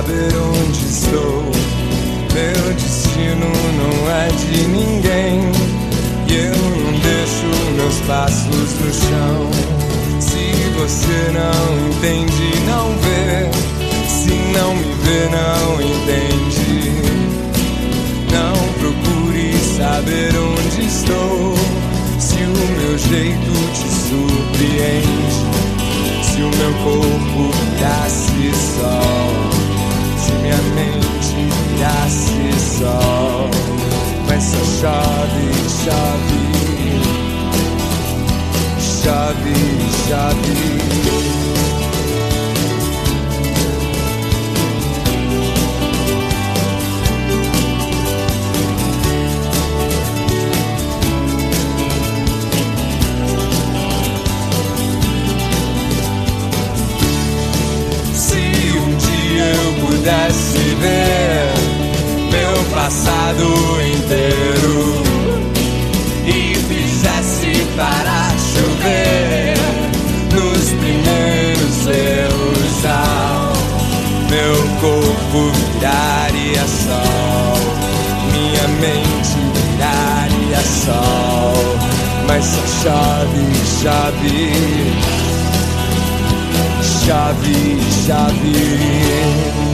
saber onde estou. Meu destino não é de ninguém. E eu não deixo meus passos no chão. Se você não entende, não vê. Se não me vê, não entende. Não procure saber onde estou. Se o meu jeito te surpreende. Se o meu corpo virasse sol. Minha mente virasse sol. Mas só chove, chove. Chove, chove. Pudesse ver meu passado inteiro. E fizesse para chover nos primeiros erros ao meu corpo viraria sol, minha mente viraria sol, mas só chove, chove. Chave, chave.